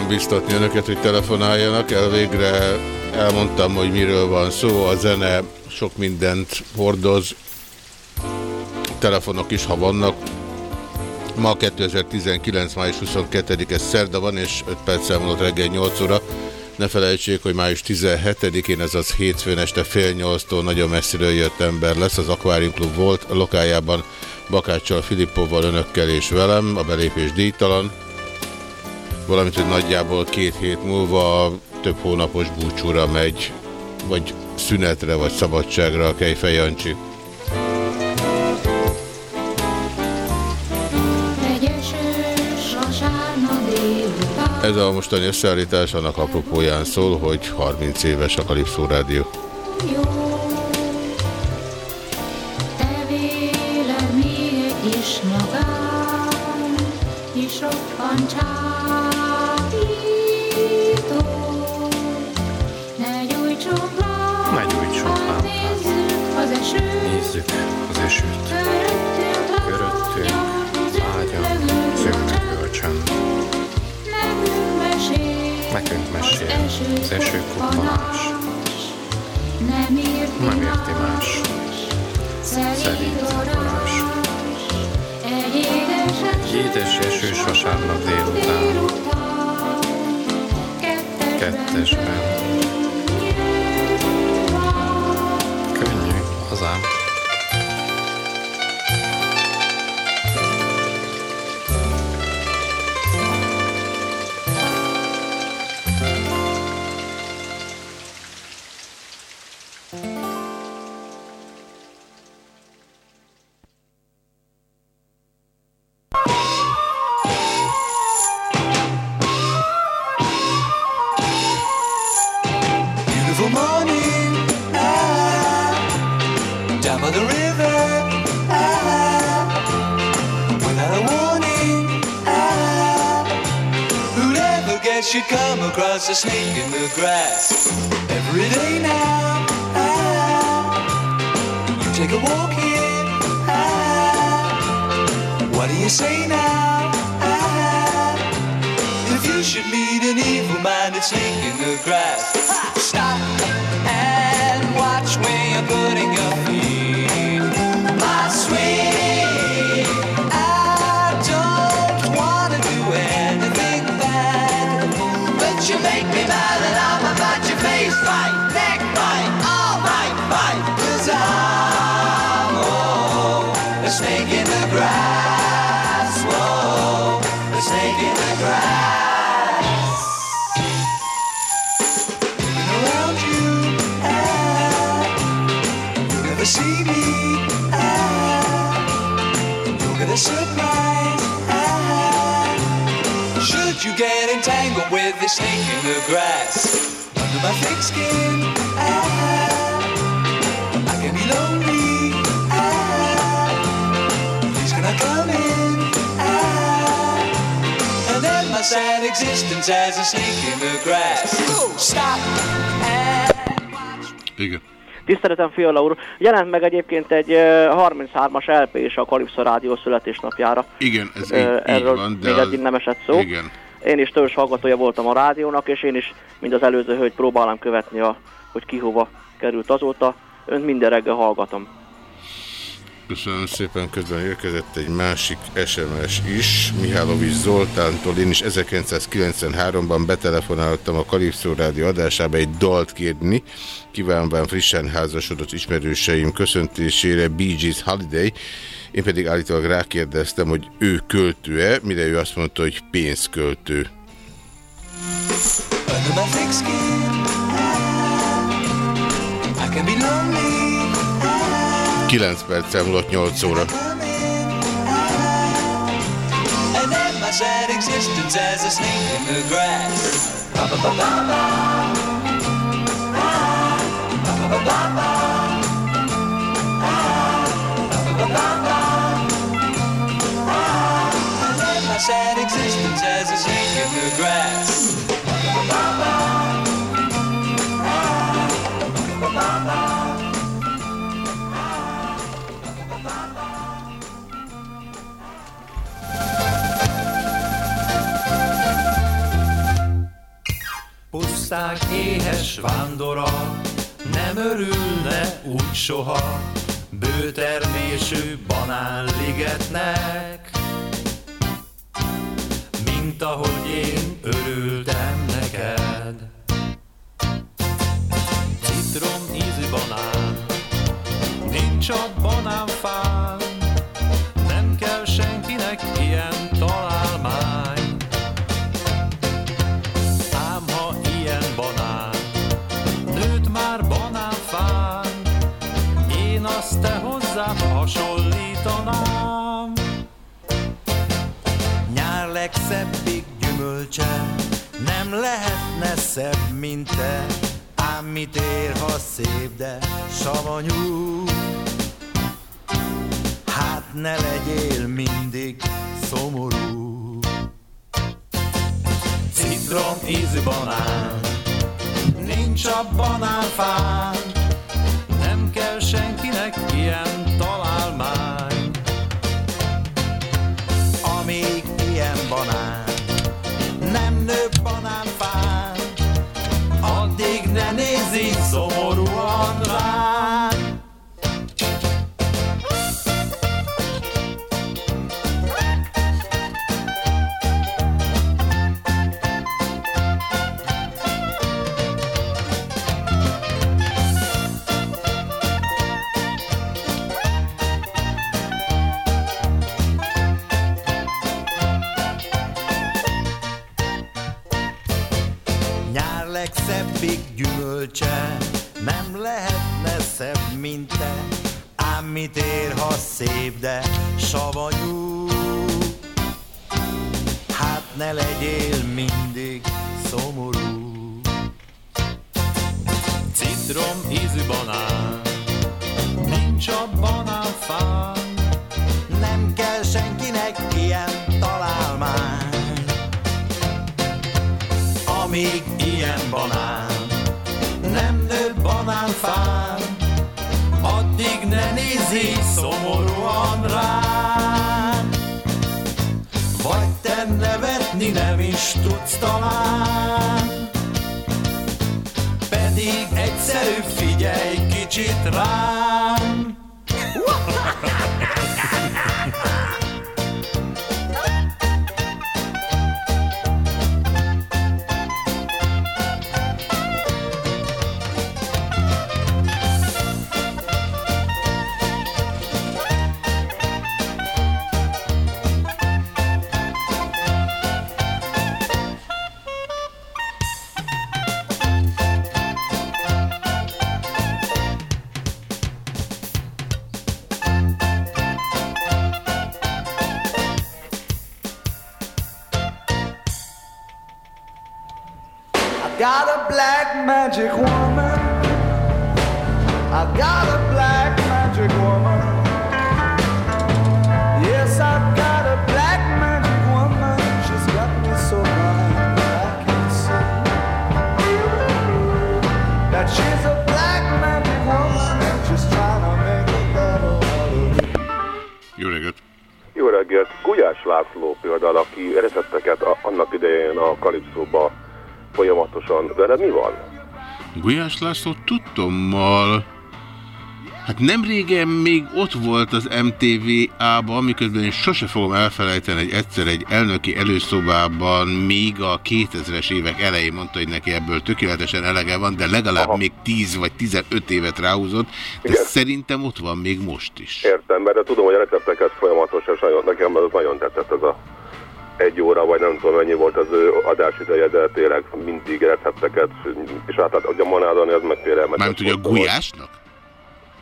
Biztatni önöket, hogy telefonáljanak. Elvégre elmondtam, hogy miről van szó. A zene sok mindent hordoz. Telefonok is, ha vannak. Ma 2019. május 22-e szerda van, és 5 perc elmúlott reggel 8 óra. Ne felejtsék, hogy május 17-én, ez az hétfőn este fél nyolctól nagyon messziről jött ember lesz. Az Aquarium Club volt a lokájában Bakáccsal, Filippovval, önökkel és velem. A belépés díjtalan valamint, hogy nagyjából két hét múlva több hónapos búcsúra megy, vagy szünetre, vagy szabadságra a Kejfej Jancsi. Ez a mostani összeállítás annak apropóján szól, hogy 30 éves a Kalipszó Rádió. jó kis magán rokkan Nézzük az esőt. Köröttünk zümmögő a csönd. Nekünk mesél az eső. Nem érti más. Édes Egy édes esős vasárnap délután. Kettesben. Should you get entangled with the snake in the grass? Under my thick skin, ah, I can be lonely. Ah, please can I come in? Ah, and then my sad existence as a snake in the grass. Stop. Igen. Tiszteletem Fiala úr, jelent meg egyébként egy eh, 33-as LP is a Kalipszó Rádió születésnapjára. Igen, ez így, így Erről van, de még az... eddig nem esett szó. Igen. Én is törzs hallgatója voltam a rádiónak, és én is, mint az előző hölgy, próbálom követni, a, hogy ki hova került azóta. Önt minden reggel hallgatom. Köszönöm szépen, közben érkezett egy másik SMS is, Mihálovics Zoltántól. Én is 1993-ban betelefonáltam a Kalipszó Rádió adásába egy dalt kérni, kívánván frissen házasodott ismerőseim köszöntésére Bee Gees Holiday. Én pedig állítólag rákérdeztem, hogy ő költő-e, mire ő azt mondta, hogy pénzköltő. I can be lonely. 9 perc múlott 8 óra. Sad existence as a snake in the grass. Puszták éhes vándora, nem örülne úgy soha, bőtermésű banánligetnek. Mint ahogy én örültem neked. Citrom ízű banán, nincs a banánfán, azt te hozzám hasonlítanám. Nyár legszebbik gyümölcse, nem lehetne szebb, mint te, ám mit ér, ha szép, de savanyú. Hát ne legyél mindig szomorú. Citrom ízű banán, nincs a banánfán, black magic woman. I've got a black magic woman. Yes, got a black magic woman. She's got me so blind that I can't see that she's a black magic woman and she's trying to make a devil out of me. Jó reggelt! Jó reggelt! Gulyás László például, aki recepteket a- annak idején a Kalipszóba folyamatosan. Veled mi van? Gulyás László tudtommal... Hát nem régen még ott volt az MTV-ában, miközben én sose fogom elfelejteni, hogy egyszer egy elnöki előszobában még a 2000-es évek elején mondta, hogy neki ebből tökéletesen elege van, de legalább Aha. még 10 vagy 15 évet ráhúzott, de Igen. szerintem ott van még most is. Értem, mert de tudom, hogy a recepteket folyamatosan, nagyon, nekem az nagyon tetszett ez a egy óra, vagy nem tudom mennyi volt az ő adásideje, de tényleg mindig recepteket, és hát hát, a manádani az meg félelmetes. Mármint ugye a gulyásnak?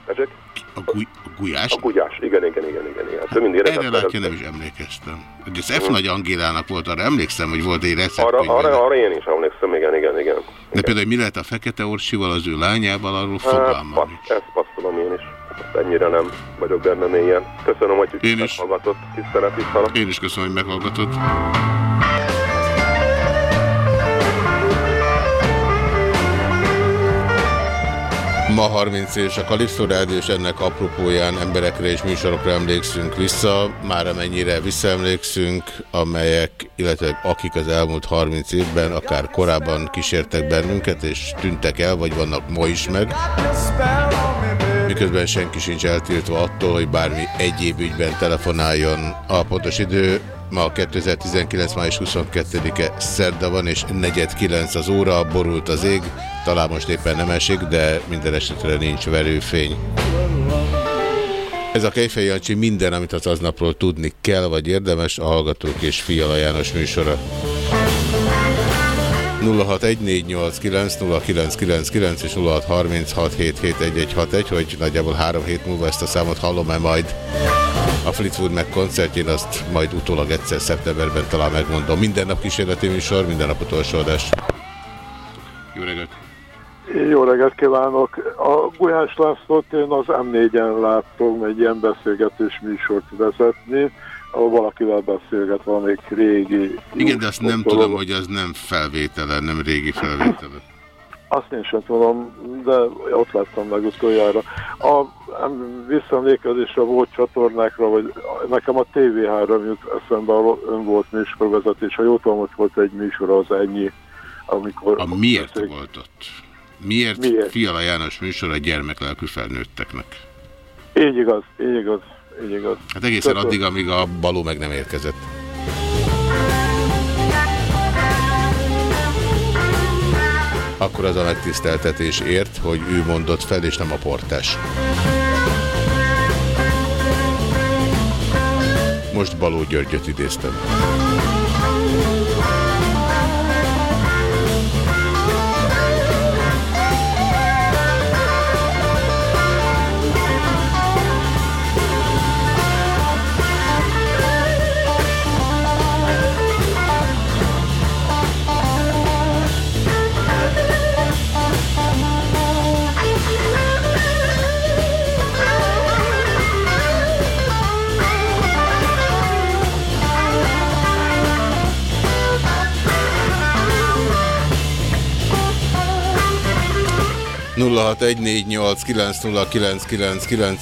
Tessék? A, guly, a gulyás? A gulyás, igen, igen, igen, igen. igen. Hát, mindig Erre recepteket. látja nem is emlékeztem. Hogy az F Mhm. Nagy Angélának volt, arra emlékszem, hogy volt egy recept. Arra, arra, arra én is emlékszem, igen, igen, igen. De például, hogy mi lehet a Fekete Orsival, az ő lányával, arról Hát, fogalmam. pasz, ezt passzolom én is. Ennyire nem vagyok benne mélyen. Köszönöm, hogy én is. meghallgatott. Tisztelet, tisztelet. Én is köszönöm, hogy meghallgatott. Ma 30 és a Kalipszó Rádió, és ennek apropóján emberekre és műsorokra emlékszünk vissza, már amennyire visszaemlékszünk, amelyek, illetve akik az elmúlt 30 évben, akár korábban kísértek bennünket, és tűntek el, vagy vannak ma is meg. Miközben senki sincs eltiltva attól, hogy bármi egyéb ügyben telefonáljon. A pontos idő ma 2019. május 22-e szerda van, és 4.9 az óra, borult az ég, talán most éppen nem esik, de minden esetre nincs verőfény. Ez a Kejfej Jancsi minden, amit az aznapról tudni kell, vagy érdemes, a Hallgatók és Fiala János műsora. 0614890999 és 0636771161, hogy nagyjából három hét múlva ezt a számot hallom-e majd a Fleetwood meg koncertjén, azt majd utólag egyszer szeptemberben talán megmondom. Minden nap kísérleti műsor, minden nap utolsó adás. Jó reggelt! Jó reggelt kívánok! A Gulyás Lászlót én az M4-en láttam egy ilyen beszélgetős műsort vezetni, ahol valakivel beszélget valamelyik régi... Igen, de azt nem dolog. tudom, hogy az nem felvétele, nem régi felvétele. Azt én sem tudom, de ott láttam meg utoljára. A em, visszaemlékezésre volt csatornákra, vagy nekem a TV3 jut eszembe, ön volt műsorvezetés. Ha jól tudom, ott volt egy műsor, az ennyi, amikor... A miért volt ott? Miért, Miért? miért? Fiala János műsor a gyermeklelkű felnőtteknek? Így igaz, így igaz, igaz. Hát egészen Köszönöm. addig, amíg a baló meg nem érkezett. Akkor az a megtiszteltetés ért, hogy ő mondott fel, és nem a portás. Most Baló Györgyöt idéztem.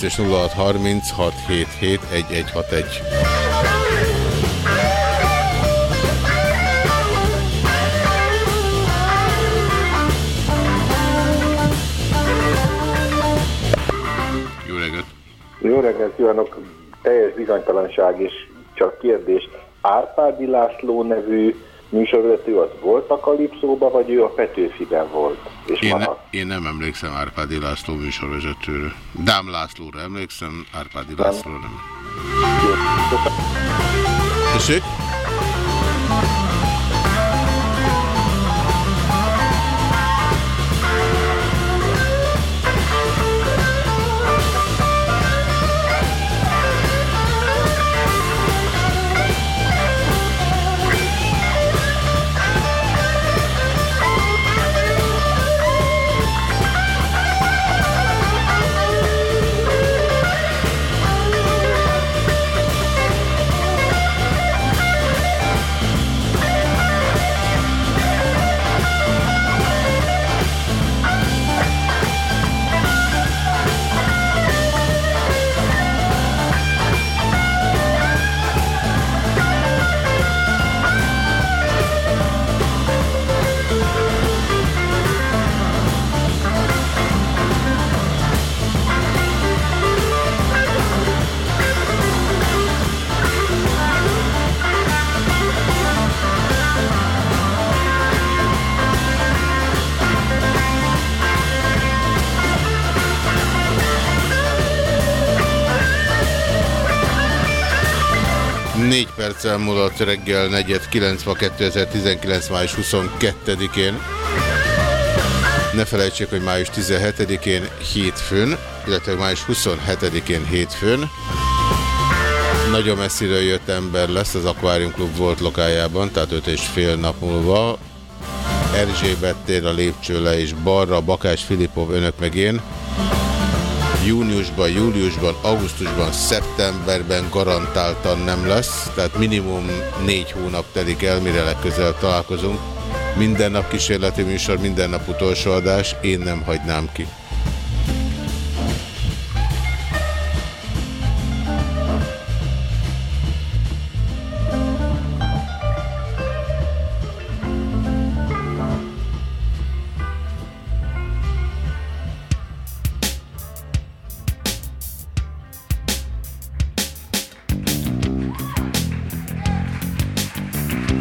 És 0636771161. Jó reggelt! Jó reggelt kívánok! Teljes bizonytalanság és csak kérdés. Árpádi László nevű műsorvezető az volt a Kalipszóba, vagy ő a Petőfiben volt? És Én, ne, én nem emlékszem Árpádi László műsorvezetőre. Dám Lászlóra emlékszem, Árpádi László nem. Tessék? Perccel múlott reggel 4.9 ma 2019. május 22-én. Ne felejtsék, hogy május 17-én hétfőn, illetve május 27-én hétfőn nagyon messziről jött ember lesz az Aquarium Club volt lokájában, tehát 5 és fél nap múlva. Erzsébet tér a lépcső le és balra, Bakás Filipov, önök meg én. Júniusban, júliusban, augusztusban, szeptemberben garantáltan nem lesz, tehát minimum négy hónap telik el, mire legközelebb találkozunk. Minden nap kísérleti műsor, minden nap utolsó adás, én nem hagynám ki.